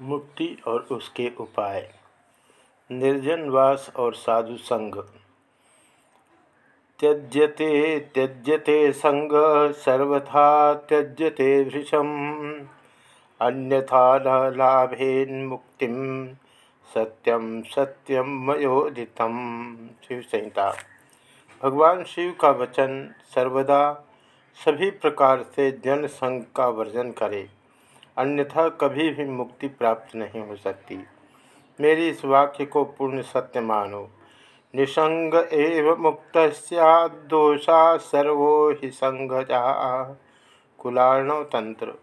मुक्ति और उसके उपाय। निर्जन वास और साधु संग। त्यज्यते त्यज्यते संग, सर्वथा त्यज्यते भृशम अन्यथा न लाभेन मुक्ति सत्यम सत्यम मयोदितम शिव संहिता। भगवान शिव का वचन सर्वदा सभी प्रकार से जन संग का वर्जन करे। अन्यथा कभी भी मुक्ति प्राप्त नहीं हो सकती। मेरी इस वाक्य को पूर्ण सत्य मानो। निसंग एव मुक्त दोषा सर्वो ही संगजा। कुलाणव तंत्र।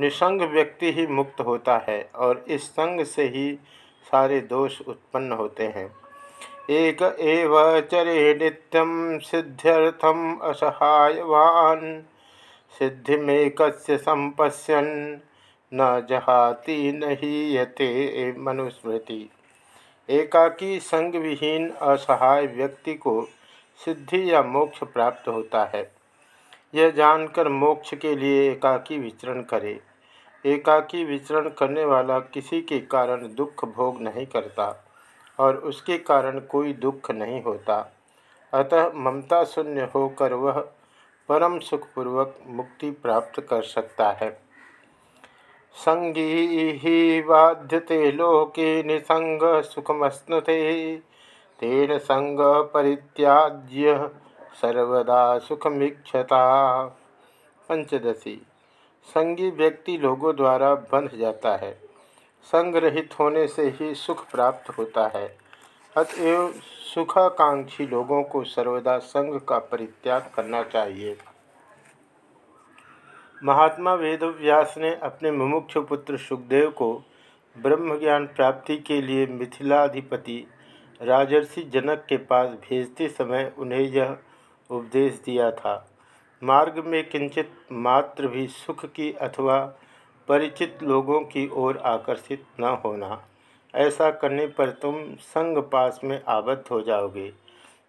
निसंग व्यक्ति ही मुक्त होता है और इस संग से ही सारे दोष उत्पन्न होते हैं। एक एव चरे नित्यम सिद्ध्यर्थम असहायवान। सिद्धिमेक संपश्यन। न जहाती नहीं यते मनुस्मृति। एकाकी संग विहीन असहाय व्यक्ति को सिद्धि या मोक्ष प्राप्त होता है। यह जानकर मोक्ष के लिए एकाकी विचरण करे। एकाकी विचरण करने वाला किसी के कारण दुख भोग नहीं करता और उसके कारण कोई दुख नहीं होता। अतः ममता शून्य होकर वह परम सुखपूर्वक मुक्ति प्राप्त कर सकता है। संगी बाध्यते लोके निसंग सुखमश्नुते तेन संग परित्याज्य सर्वदा सुखमीक्षता। पंचदशी। संगी व्यक्ति लोगों द्वारा बंध जाता है। संग्रहित होने से ही सुख प्राप्त होता है। अतएव सुखाकांक्षी लोगों को सर्वदा संग का परित्याग करना चाहिए। महात्मा वेदव्यास ने अपने मुमुक्ष पुत्र सुखदेव को ब्रह्म ज्ञान प्राप्ति के लिए मिथिलाधिपति राजर्षि जनक के पास भेजते समय उन्हें यह उपदेश दिया था। मार्ग में किंचित मात्र भी सुख की अथवा परिचित लोगों की ओर आकर्षित न होना। ऐसा करने पर तुम संग पास में आबद्ध हो जाओगे।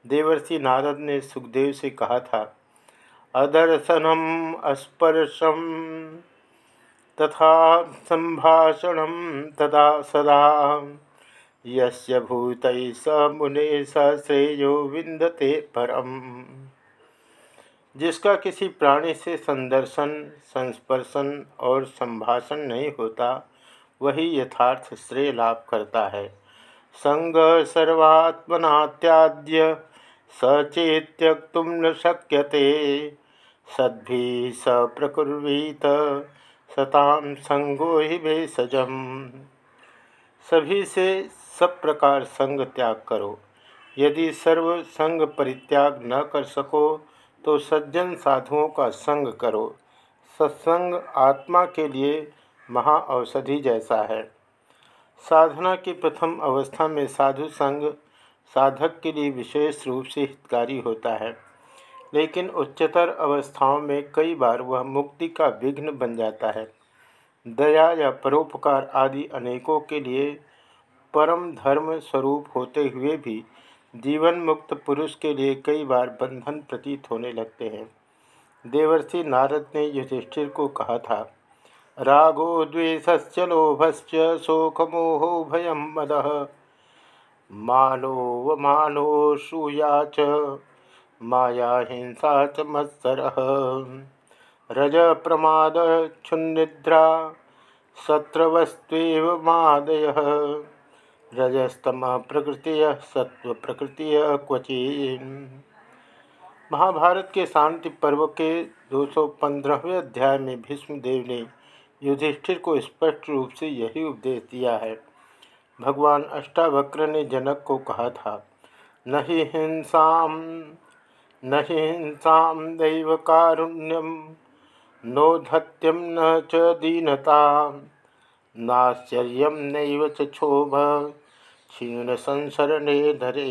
देवर्षि नारद ने सुखदेव से कहा था अदर्शनम, अस्पर्शम, तथा संभाषण तदा सदा। यस्य भूत स मुने स श्रेयो विंदते परम। जिसका किसी प्राणी से संदर्शन, संस्पर्शन और संभाषण नहीं होता, वही यथार्थ श्रेय लाभ करता है। संग सर्वात्मना त्याज्य सचेत्यक्तुम न शक्यते। सद्भि स प्रकुर्वीत सताम संगो ही भेषजम। सभी से सब प्रकार संग त्याग करो। यदि सर्व संग परित्याग न कर सको तो सज्जन साधुओं का संग करो। सत्संग आत्मा के लिए महाऔषधि जैसा है। साधना की प्रथम अवस्था में साधु संग साधक के लिए विशेष रूप से हितकारी होता है। लेकिन उच्चतर अवस्थाओं में कई बार वह मुक्ति का विघ्न बन जाता है। दया या परोपकार आदि अनेकों के लिए परम धर्म स्वरूप होते हुए भी जीवन मुक्त पुरुष के लिए कई बार बंधन प्रतीत होने लगते हैं। देवर्षि नारद ने युधिष्ठिर को कहा था, रागो द्वेष लोभश्च शोकमोहो भयम मद। मानो व मानो सूया च माया हिंसा च मत्सर। रज प्रमाद क्षुन्निद्रा सत्रवस्व मादय। रजस्तम प्रकृति सत्व प्रकृति क्वचि महाभारत के शांति पर्व के 215वें अध्याय में भीष्मदेव ने युधिष्ठिर को स्पष्ट रूप से यही उपदेश दिया है। भगवान अष्टावक्र ने जनक को कहा था नहीं हिंसा न हिंसा दैव कारुण्यम नोधत्यम न च दीनता, नाश्चर्य नैव क्षोभ क्षीण संसरणे धरे।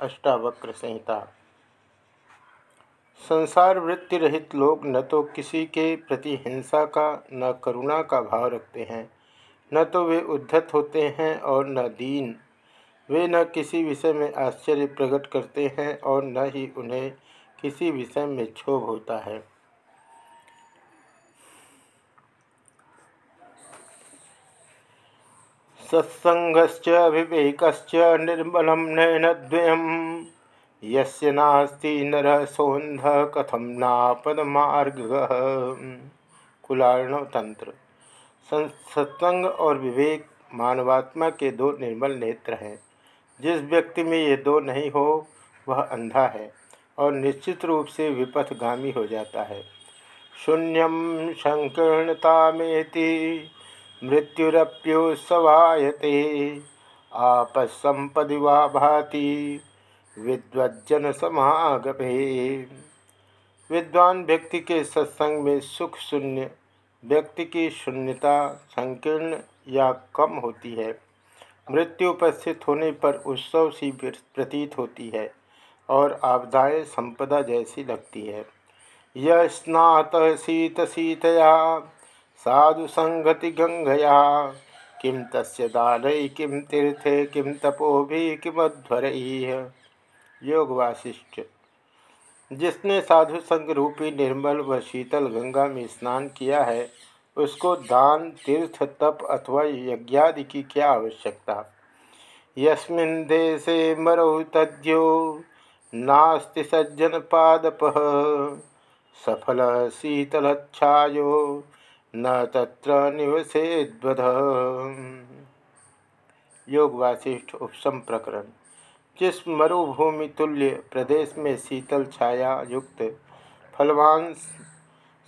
अष्टावक्र संहिता संसार वृत्ति रहित लोग न तो किसी के प्रति हिंसा का, न करुणा का भाव रखते हैं। न तो वे उद्धत होते हैं और न दीन। वे न किसी विषय में आश्चर्य प्रकट करते हैं और न ही उन्हें किसी विषय में क्षोभ होता है। सत्संगश्च विवेकश्च निर्मलं यस्य नास्ति नरः सोन्धः कथम नापदमार्ग। कुलार्णव तंत्र। सत्संग और विवेक मानवात्मा के दो निर्मल नेत्र हैं। जिस व्यक्ति में ये दो नहीं हो, वह अंधा है और निश्चित रूप से विपथगामी हो जाता है। शून्यम संकीर्णता संकीर्णतामेति मृत्युरप्युत्सवायते, आपसंपदि वा भाति विद्वज्जन समागमे विद्वान व्यक्ति के सत्संग में सुख शून्य, व्यक्ति की शून्यता संकीर्ण या कम होती है। मृत्यु उपस्थित होने पर उत्सव सी प्रतीत होती है और आपदाएँ संपदा जैसी लगती है। यह स्नात शीत शीतया साधु संगति गंगया किम तस्य दानई किम तीर्थे किम तपो भी किमध्वर। योग वासिष्ठ जिसने साधु संग रूपी निर्मल व शीतल गंगा में स्नान किया है उसको दान, तीर्थ, तप अथवा यज्ञादि की क्या आवश्यकता? यस्मिन देशे मरौ तद्यो, नास्ति सज्जन पादप, सफल शीतलच्छायो न तत्र निवसेद्वध योग वासिष्ठ उपसम प्रकरण। जिस मरुभूमि तुल्य प्रदेश में शीतल छाया युक्त फलवान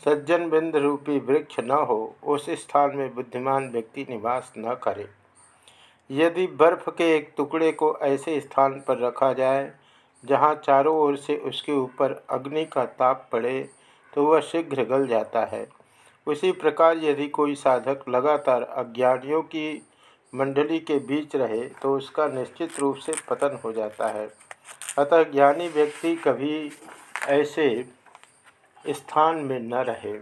सज्जन बिंद रूपी वृक्ष न हो, उस स्थान में बुद्धिमान व्यक्ति निवास न करे। यदि बर्फ़ के एक टुकड़े को ऐसे स्थान पर रखा जाए, जहाँ चारों ओर से उसके ऊपर अग्नि का ताप पड़े तो वह शीघ्र गल जाता है। उसी प्रकार यदि कोई साधक लगातार अज्ञानियों की मंडली के बीच रहे तो उसका निश्चित रूप से पतन हो जाता है। अतः ज्ञानी व्यक्ति कभी ऐसे स्थान में न रहे।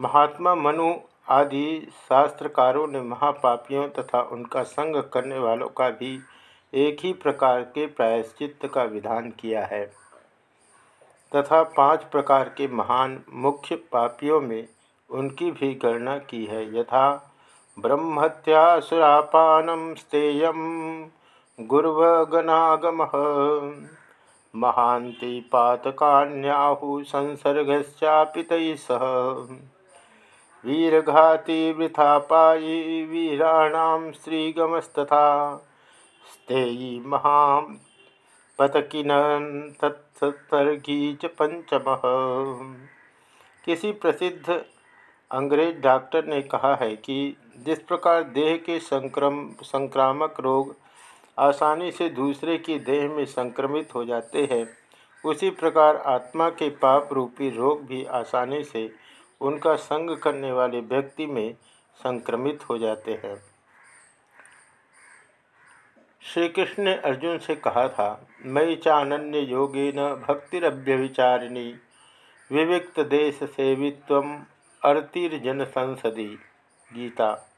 महात्मा मनु आदि शास्त्रकारों ने महापापियों तथा उनका संग करने वालों का भी एक ही प्रकार के प्रायश्चित का विधान किया है। तथा पाँच प्रकार के महान मुख्य पापियों में उनकी भी गणना की है। यथा ब्रह्मत्यासुरापानं स्तेयं गुर्वगनागमः। महान्ति पातकान्याहुः संसर्गश्चापि तैः सह। वीरघाती वृथापायी वीराणां श्रीगमस्तथा स्तेयी महां पतकिन तत्सर्गी च पंचमः किसी प्रसिद्ध अंग्रेज़ डॉक्टर ने कहा है कि जिस प्रकार देह के संक्रम संक्रामक रोग आसानी से दूसरे की देह में संक्रमित हो जाते हैं। उसी प्रकार आत्मा के पाप रूपी रोग भी आसानी से उनका संग करने वाले व्यक्ति में संक्रमित हो जाते हैं। श्री कृष्ण ने अर्जुन से कहा था मई चानन्य योगेन भक्तिरभ्यविचारिणी विविक्त देश सेवित्व अर्तिर्जन संसदी। गीता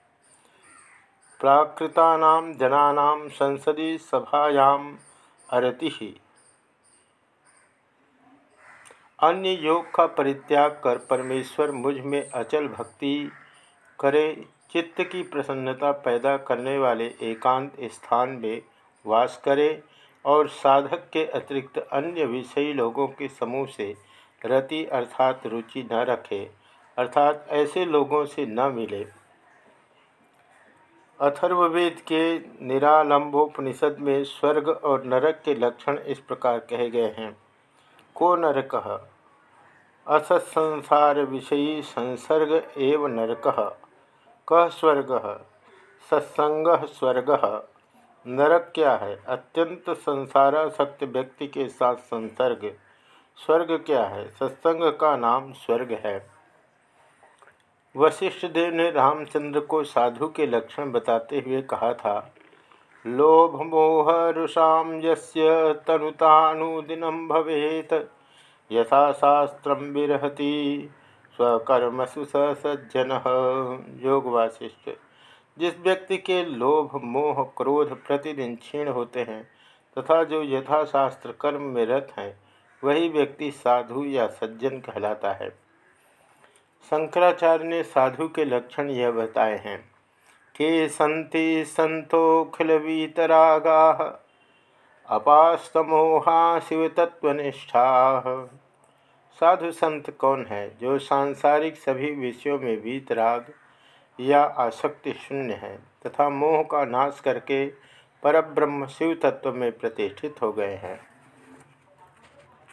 प्राकृता जना संसदी सभायाम अरति अन्य योग का परित्याग कर परमेश्वर मुझमें अचल भक्ति करे, चित्त की प्रसन्नता पैदा करने वाले एकांत स्थान में वास करे और साधक के अतिरिक्त अन्य विषयी लोगों के समूह से रति अर्थात रुचि न रखे, अर्थात ऐसे लोगों से न मिले। अथर्ववेद के निरालंबोपनिषद में स्वर्ग और नरक के लक्षण इस प्रकार कहे गए हैं। को नरक? असत्संसार विषयी संसर्ग एव नरक। क स्वर्ग? सत्संग स्वर्ग। नरक क्या है? अत्यंत संसारासक्त व्यक्ति के साथ संसर्ग। स्वर्ग क्या है? सत्संग का नाम स्वर्ग है। वशिष्ठ देव ने रामचंद्र को साधु के लक्षण बताते हुए कहा था, लोभ मोह रुषाम यस्य तनुतानुदिनम भवेत। यथा शास्त्र विरहति स्वकर्मसु सज्जन योग वाशिष्ठ जिस व्यक्ति के लोभ, मोह, क्रोध प्रतिदिन क्षीण होते हैं, तथा जो यथाशास्त्र कर्म में रत हैं, वही व्यक्ति साधु या सज्जन कहलाता है। शंकराचार्य ने साधु के लक्षण यह बताए हैं के सन्ति सन्तोऽखिलवीतरागा अपास्तमोहा शिवतत्वनिष्ठा साधु संत कौन है जो सांसारिक सभी विषयों में वीतराग या आसक्ति शून्य है तथा मोह का नाश करके परब्रह्म शिव तत्व में प्रतिष्ठित हो गए हैं?